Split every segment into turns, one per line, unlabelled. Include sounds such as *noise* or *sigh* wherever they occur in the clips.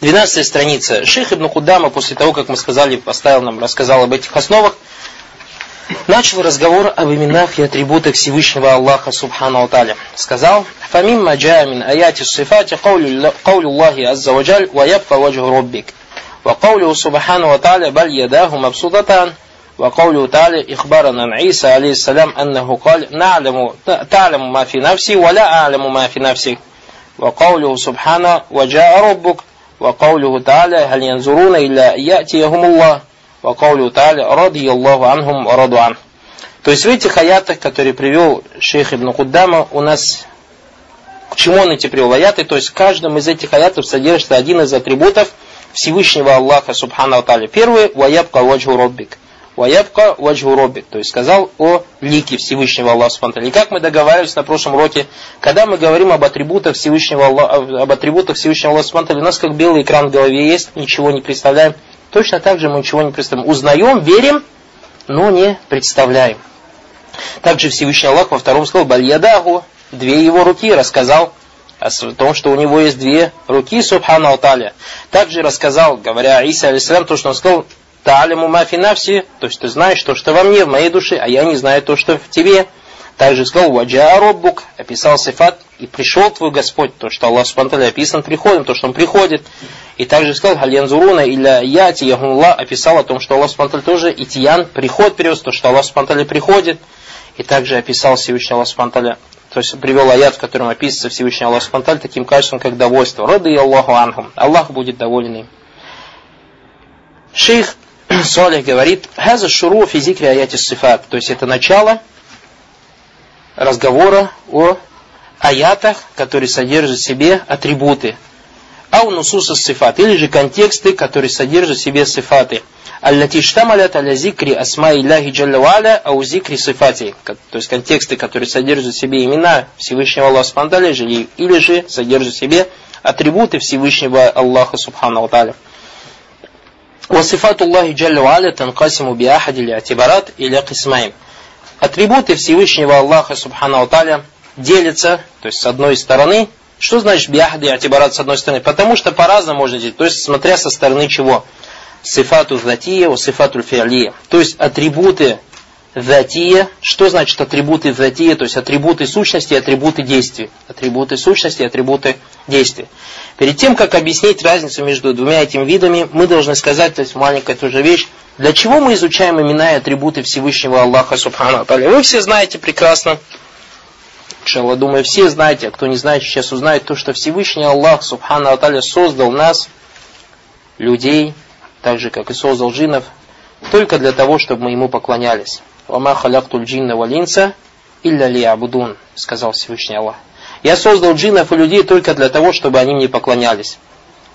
12 страница. Шейх Ибн Кудама, после того, как мы сказали, поставил нам, рассказал об этих основах, начал разговор об именах и атрибутах Всевышнего Аллаха Субхану Таля. Сказал, «Фамим маджа мин аяти сифати каулю Аллахи азза ваджаль ва ябка ваджху роббик». وقوله سبحانه وتعالى بل يداه مبسوطتان وقوله تعالى إخبارا عن عيسى عليه السلام أنه قال نعلم تعلم ما في نفسي ولا أعلم ما في نفسك وقوله سبحانه وجاء ربك وقوله تعالى هل ينظرون إلا أن يأتيهم الله وقوله تعالى رضي الله عنهم ورضوا عنه То есть в этих аятах, которые привел шейх Ибн Куддама, у нас к чему он эти привел аяты? То есть в каждом из этих аятов содержится один из атрибутов Всевышнего Аллаха Субхану Аталя. Первый – «Ваябка ваджху роббик». «Ваябка ваджху роббик», то есть сказал о лике Всевышнего Аллаха Субхану И как мы договаривались на прошлом уроке, когда мы говорим об атрибутах Всевышнего Аллаха, об атрибутах Всевышнего Аллаха Субхану у нас как белый экран в голове есть, ничего не представляем. Точно так же мы ничего не представляем. Узнаем, верим, но не представляем. Также Всевышний Аллах во втором сказал «Бальядаху», две его руки, рассказал о том, что у него есть две руки, субхану алталя. Также рассказал, говоря Иса алейсалям, то, что он сказал, Та'алиму мафи навси, то есть ты знаешь то, что во мне, в моей душе, а я не знаю то, что в тебе. Также сказал, ваджа роббук, описал сифат, и пришел твой Господь, то, что Аллах Субтитры описан приходом, то, что Он приходит. И также сказал, Хальянзуруна или Яти Ягулла описал о том, что Аллах Субтитры тоже Итиян, приход привез, то, что Аллах Субтитры приходит. И также описал Всевышний Аллах Субтитры то есть привел аят, в котором описывается Всевышний Аллах Субтитры таким качеством, как довольство. Рады Аллаху анхум. Аллах будет доволен им. Шейх Салих говорит, «Хаза шуру физикри аяти сифат». То есть это начало разговора о аятах, которые содержат в себе атрибуты. Ау нусуса сифат, или же контексты, которые содержат в себе сифаты. Аллати штамалят аля зикри асма илляхи джалла ау зикри сифати. То есть контексты, которые содержат в себе имена Всевышнего Аллаха Субхану или, же содержат в себе атрибуты Всевышнего Аллаха Субхану Та'аля. وصفات الله جل وعلا تنقسم بأحد الاعتبارات إلى قسمين. Атрибуты Всевышнего Аллаха Субхану Та'аля делится, то есть с одной стороны, что значит биахди атибарат с одной стороны? Потому что по-разному можно делить, то есть смотря со стороны чего. Сифату затия, у сифату фиалия. То есть атрибуты затия. Что значит атрибуты затия? То есть атрибуты сущности и атрибуты действий. Атрибуты сущности и атрибуты действий. Перед тем, как объяснить разницу между двумя этими видами, мы должны сказать, то есть маленькая тоже вещь, для чего мы изучаем имена и атрибуты Всевышнего Аллаха Субхану Вы все знаете прекрасно, Иншаллах, думаю, все знаете, а кто не знает, сейчас узнает то, что Всевышний Аллах, Субхану Аталя, создал нас, людей, так же, как и создал джиннов, только для того, чтобы мы ему поклонялись. «Вама халяктуль джинна валинса илля ли абудун», сказал Всевышний Аллах. «Я создал джиннов и людей только для того, чтобы они мне поклонялись».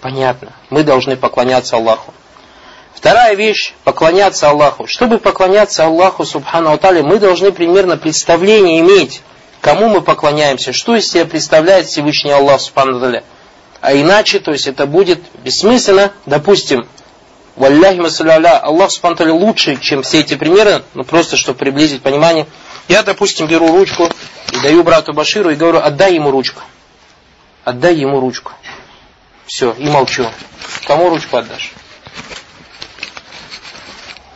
Понятно. Мы должны поклоняться Аллаху. Вторая вещь – поклоняться Аллаху. Чтобы поклоняться Аллаху, Субхану Аталя, мы должны примерно представление иметь кому мы поклоняемся, что из себя представляет Всевышний Аллах Субхану А иначе, то есть это будет бессмысленно, допустим, Валляхи Масаляля, Аллах Субхану лучше, чем все эти примеры, ну просто чтобы приблизить понимание. Я, допустим, беру ручку и даю брату Баширу и говорю, отдай ему ручку. Отдай ему ручку. Все, и молчу. Кому ручку отдашь?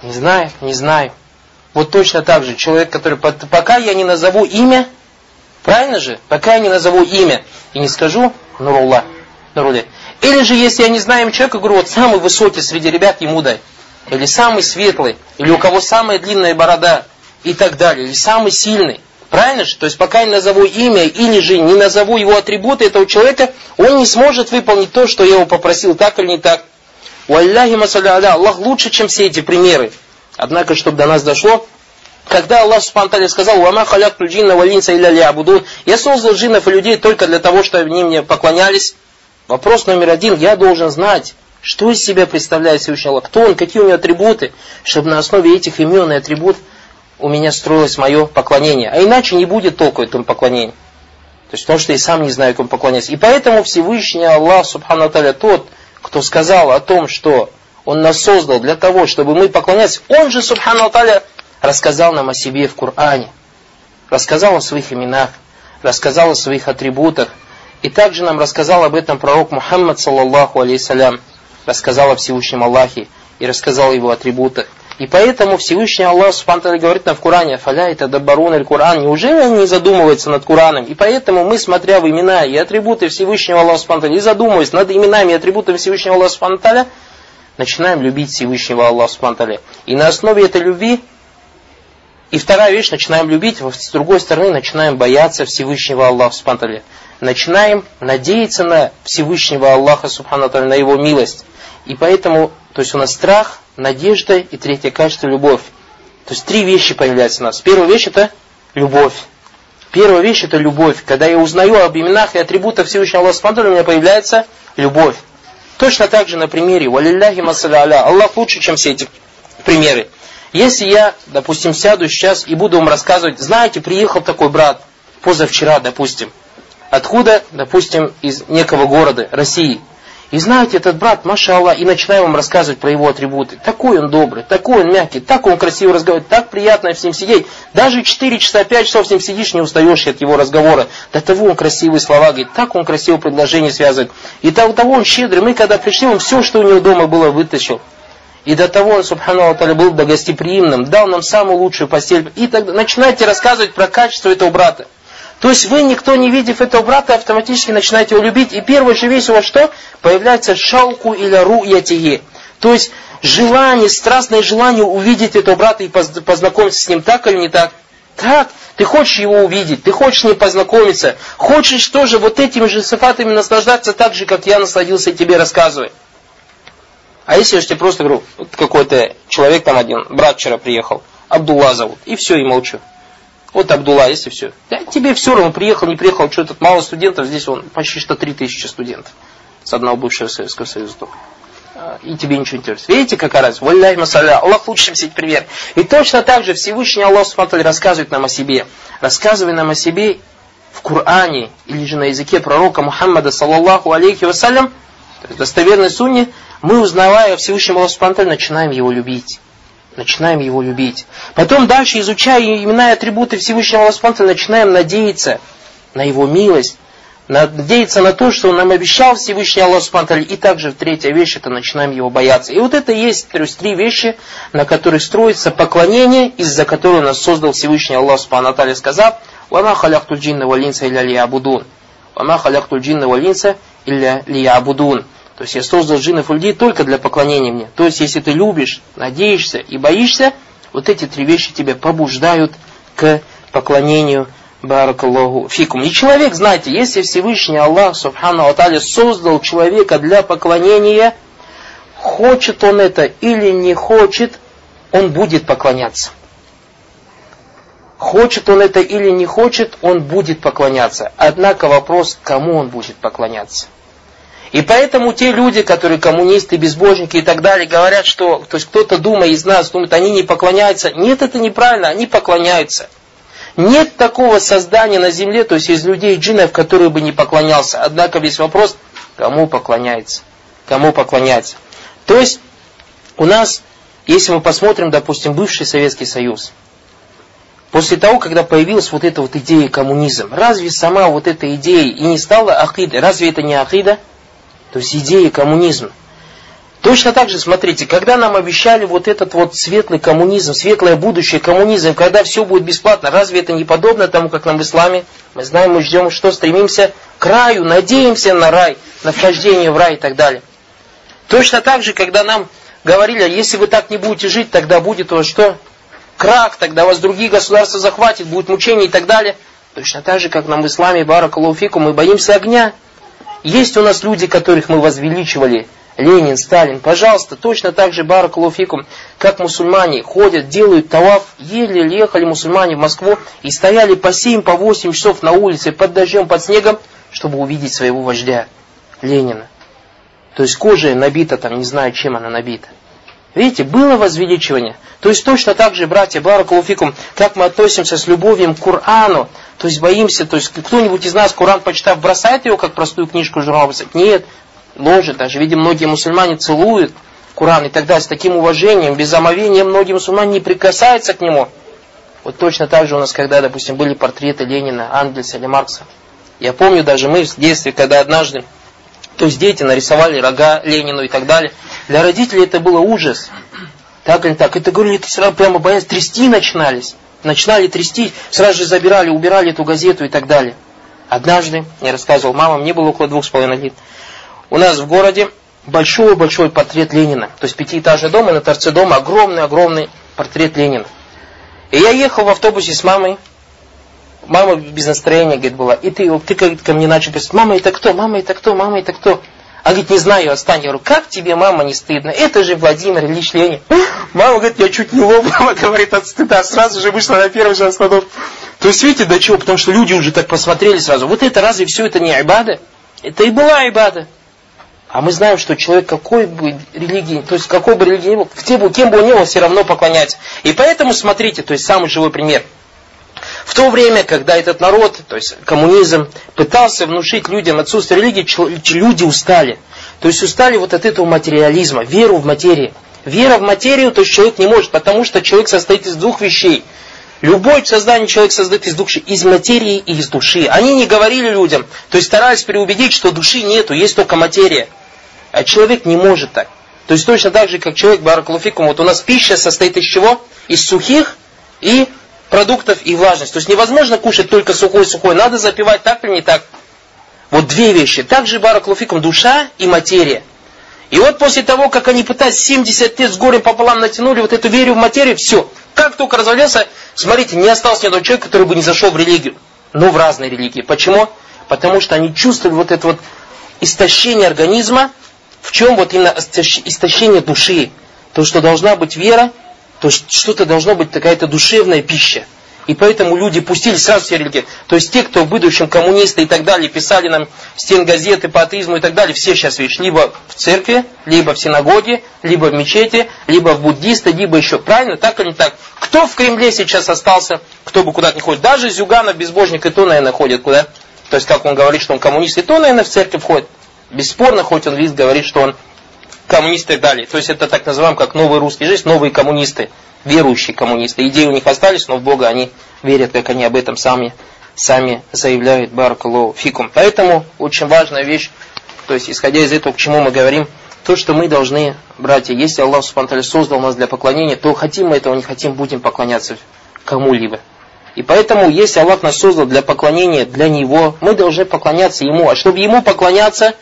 Не знаю, не знаю. Вот точно так же человек, который пока я не назову имя, Правильно же? Пока я не назову имя и не скажу Нурулла, Нуруле. Же, если я не знаю человека, говорю, вот самый высокий среди ребят ему дай. Или самый светлый, или у кого самая длинная борода, и так далее. Или самый сильный. Правильно же? То есть, пока я не назову имя, или же не назову его атрибуты этого человека, он не сможет выполнить то, что я его попросил, так или не так. У Аллахи Масаля Аллах лучше, чем все эти примеры. Однако, чтобы до нас дошло, когда Аллах Субхану сказал, «Вама халякту джинна валинса илля лиабудун», я создал джиннов и людей только для того, чтобы они мне поклонялись. Вопрос номер один, я должен знать, что из себя представляет Всевышний Аллах, кто он, какие у него атрибуты, чтобы на основе этих имен и атрибут у меня строилось мое поклонение. А иначе не будет толку этому поклонению. То есть потому что я сам не знаю, кому поклоняться. И поэтому Всевышний Аллах, Субхану Аталя, тот, кто сказал о том, что Он нас создал для того, чтобы мы поклонялись, Он же, Субхану Аталя, рассказал нам о себе в Коране, рассказал о своих именах, рассказал о своих атрибутах. И также нам рассказал об этом пророк Мухаммад, саллаллаху алейсалям, рассказал о Всевышнем Аллахе и рассказал его атрибутах. И поэтому Всевышний Аллах Субхану говорит нам в Коране, «Фаля это дабарун аль Коран». Неужели они не задумываются над Кораном? И поэтому мы, смотря в имена и атрибуты Всевышнего Аллаха Субхану и задумываясь над именами и атрибутами Всевышнего Аллаха Субхану начинаем любить Всевышнего Аллаха Субхану И на основе этой любви и вторая вещь, начинаем любить, с другой стороны, начинаем бояться Всевышнего Аллаха Субхану Начинаем надеяться на Всевышнего Аллаха Субхану на Его милость. И поэтому, то есть у нас страх, надежда и третье качество – любовь. То есть три вещи появляются у нас. Первая вещь – это любовь. Первая вещь – это любовь. Когда я узнаю об именах и атрибутах Всевышнего Аллаха Субхану у меня появляется любовь. Точно так же на примере «Валилляхи масаля Аллах лучше, чем все эти примеры. Если я, допустим, сяду сейчас и буду вам рассказывать, знаете, приехал такой брат, позавчера, допустим, откуда, допустим, из некого города, России – и знаете, этот брат, машалла, и начинаю вам рассказывать про его атрибуты. Такой он добрый, такой он мягкий, так он красиво разговаривает, так приятно с ним сидеть. Даже 4 часа, 5 часов с ним сидишь, не устаешь от его разговора. До того он красивые слова говорит, так он красиво предложение связывает. И до того он щедрый. Мы когда пришли, он все, что у него дома было, вытащил. И до того он, субхану был до гостеприимным, дал нам самую лучшую постель. И тогда начинайте рассказывать про качество этого брата. То есть вы, никто не видев этого брата, автоматически начинаете его любить. И первая же вещь у вас что? Появляется шалку или руятиги. То есть желание, страстное желание увидеть этого брата и познакомиться с ним так или не так. Так, ты хочешь его увидеть, ты хочешь с ним познакомиться, хочешь тоже вот этими же сифатами наслаждаться так же, как я насладился тебе рассказывая. А если я же тебе просто говорю, вот какой-то человек там один, брат вчера приехал, Абдулла зовут, и все, и молчу. Вот Абдулла, если все. Да, тебе все равно, приехал, не приехал, что тут мало студентов, здесь он почти что 3000 студентов с одного бывшего Советского Союза только. А, и тебе ничего не интересует. Видите, какая разница? Валляй масаля. Аллах лучше, сеть привет. И точно так же Всевышний Аллах Субтитры рассказывает нам о себе. Рассказывая нам о себе в Коране или же на языке пророка Мухаммада, саллаллаху алейхи вассалям, то есть достоверной сунне, мы, узнавая о Всевышнем Аллаху начинаем его любить начинаем его любить. Потом дальше, изучая имена и атрибуты Всевышнего Аллаха, начинаем надеяться на его милость, надеяться на то, что он нам обещал Всевышний Аллах Субтитры. И также третья вещь, это начинаем его бояться. И вот это есть то есть, три вещи, на которых строится поклонение, из-за которого нас создал Всевышний Аллах Субтитры, сказав, «Вама халяхтуль джинна валинса илля лиябудун». «Вама халяхтуль джинна валинса илля лиябудун». То есть я создал джиннов и людей только для поклонения мне. То есть если ты любишь, надеешься и боишься, вот эти три вещи тебя побуждают к поклонению Баракаллаху фикум. И человек, знаете, если Всевышний Аллах, Субхану Аталя, создал человека для поклонения, хочет он это или не хочет, он будет поклоняться. Хочет он это или не хочет, он будет поклоняться. Однако вопрос, кому он будет поклоняться. И поэтому те люди, которые коммунисты, безбожники и так далее, говорят, что то есть кто-то думает из нас, думает, они не поклоняются. Нет, это неправильно, они поклоняются. Нет такого создания на земле, то есть из людей джиннов, который бы не поклонялся. Однако весь вопрос, кому поклоняется. Кому поклоняется. То есть у нас, если мы посмотрим, допустим, бывший Советский Союз, после того, когда появилась вот эта вот идея коммунизм, разве сама вот эта идея и не стала ахидой? Разве это не ахида? То есть идеи коммунизма. Точно так же, смотрите, когда нам обещали вот этот вот светлый коммунизм, светлое будущее коммунизм, когда все будет бесплатно, разве это не подобно тому, как нам в исламе? Мы знаем, мы ждем, что стремимся к раю, надеемся на рай, на вхождение в рай и так далее. Точно так же, когда нам говорили, «А если вы так не будете жить, тогда будет вас что? Крах, тогда вас другие государства захватят, будет мучение и так далее. Точно так же, как нам в исламе, баракалуфику, мы боимся огня. Есть у нас люди, которых мы возвеличивали, Ленин, Сталин, пожалуйста, точно так же Баракалуфикум, как мусульмане ходят, делают таваф, еле ехали мусульмане в Москву и стояли по 7, по 8 часов на улице под дождем, под снегом, чтобы увидеть своего вождя, Ленина. То есть кожа набита там, не знаю, чем она набита. Видите, было возвеличивание. То есть точно так же, братья, Баракалуфикум, как мы относимся с любовью к Корану, то есть боимся, то есть кто-нибудь из нас Коран почитав, бросает его как простую книжку журнал бросать? Нет, ложит. Даже, видим, многие мусульмане целуют Коран и так далее с таким уважением, без омовения многие мусульмане не прикасаются к нему. Вот точно так же у нас, когда, допустим, были портреты Ленина, Ангельса или Маркса, Я помню даже мы в детстве, когда однажды, то есть дети нарисовали рога Ленину и так далее. Для родителей это было ужас. Так или так. Это говорили, это сразу прямо боялись, трясти начинались. Начинали трясти, сразу же забирали, убирали эту газету и так далее. Однажды, я рассказывал, мама, мне было около двух с половиной лет. У нас в городе большой-большой портрет Ленина. То есть пятиэтажный дом, и на торце дома огромный-огромный портрет Ленина. И я ехал в автобусе с мамой. Мама без настроения, говорит, была. И ты, ты ко мне начал писать, мама, это кто? Мама, это кто? Мама, это кто? А говорит, не знаю, отстань. Я говорю, как тебе, мама, не стыдно? Это же Владимир Ильич Ленин. *laughs* Мама говорит, я чуть не *laughs* мама говорит от стыда. Сразу же вышла на первый же остановку. То есть, видите, до чего? Потому что люди уже так посмотрели сразу. Вот это разве все это не айбада? Это и была айбада. А мы знаем, что человек какой бы религии, то есть какой бы религии ни был, кем бы он ни был, все равно поклоняется. И поэтому смотрите, то есть самый живой пример. В то время, когда этот народ, то есть коммунизм, пытался внушить людям отсутствие религии, люди устали. То есть устали вот от этого материализма, веру в материю. Вера в материю, то есть человек не может, потому что человек состоит из двух вещей. Любой создание человек создает из вещей, из материи и из души. Они не говорили людям, то есть старались переубедить, что души нету, есть только материя. А человек не может так. То есть точно так же, как человек, баракулуфикум, вот у нас пища состоит из чего? Из сухих и продуктов и влажность. То есть невозможно кушать только сухой-сухой, надо запивать так или не так. Вот две вещи. Также баракулуфикум, душа и материя. И вот после того, как они пытались 70 лет с горем пополам натянули вот эту веру в материю, все. Как только развалился, смотрите, не остался ни одного человека, который бы не зашел в религию. Но в разные религии. Почему? Потому что они чувствовали вот это вот истощение организма, в чем вот именно истощение души? То, что должна быть вера, то что-то должно быть какая-то душевная пища. И поэтому люди пустили сразу все религии. То есть те, кто в будущем коммунисты и так далее, писали нам стенгазеты по атеизму и так далее, все сейчас, видишь, либо в церкви, либо в синагоге, либо в мечети, либо в буддисты, либо еще. Правильно? Так или не так? Кто в Кремле сейчас остался, кто бы куда-то не ходит? Даже Зюганов, безбожник, и то, наверное, ходит куда? То есть, как он говорит, что он коммунист, и то, наверное, в церковь ходит. Бесспорно, хоть он весь говорит, что он коммунист и далее. То есть это так называем, как новый русский жизнь, новые коммунисты, верующие коммунисты. Идеи у них остались, но в Бога они верят, как они об этом сами, сами заявляют. Баракаллаху фикум. Поэтому очень важная вещь, то есть исходя из этого, к чему мы говорим, то, что мы должны, братья, если Аллах Субтитры создал нас для поклонения, то хотим мы этого, не хотим, будем поклоняться кому-либо. И поэтому, если Аллах нас создал для поклонения, для Него, мы должны поклоняться Ему. А чтобы Ему поклоняться,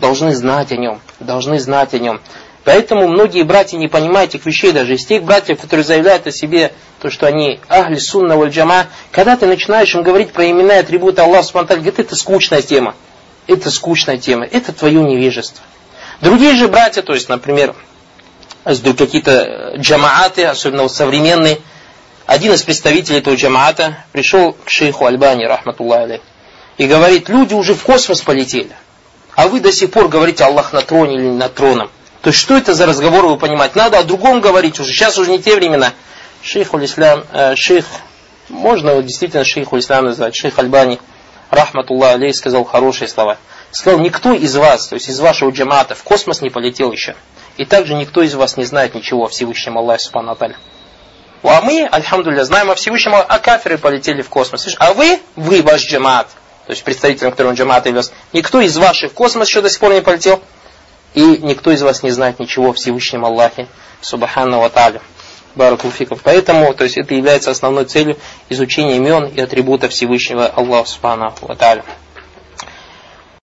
должны знать о нем, должны знать о нем. Поэтому многие братья не понимают этих вещей, даже из тех братьев, которые заявляют о себе, то, что они ахли сунна валь джама, когда ты начинаешь им говорить про имена и атрибуты Аллаха Субтитры, говорит, это скучная тема, это скучная тема, это твое невежество. Другие же братья, то есть, например, какие-то джамааты, особенно вот современные, один из представителей этого джамаата пришел к шейху Альбани, рахматуллах и говорит, люди уже в космос полетели. А вы до сих пор говорите Аллах на троне или на троном. То есть что это за разговор вы понимать? Надо о другом говорить уже. Сейчас уже не те времена. Шейх Улислам, э, шейх, можно его действительно шейх Улислам назвать, шейх Альбани, рахматуллах алей, сказал хорошие слова. Сказал, никто из вас, то есть из вашего джамата, в космос не полетел еще. И также никто из вас не знает ничего о Всевышнем Аллахе Субхану А мы, альхамдулилля, знаем о Всевышнем, а кафиры полетели в космос. А вы, вы ваш джамат, то есть представителем, которым джамаат являлся, никто из ваших в космос еще до сих пор не полетел, и никто из вас не знает ничего о Всевышнем Аллахе, Субхану Ва Та'аля. Баракулфиков. Поэтому, то есть это является основной целью изучения имен и атрибутов Всевышнего Аллаха Субхану Ва Та'аля.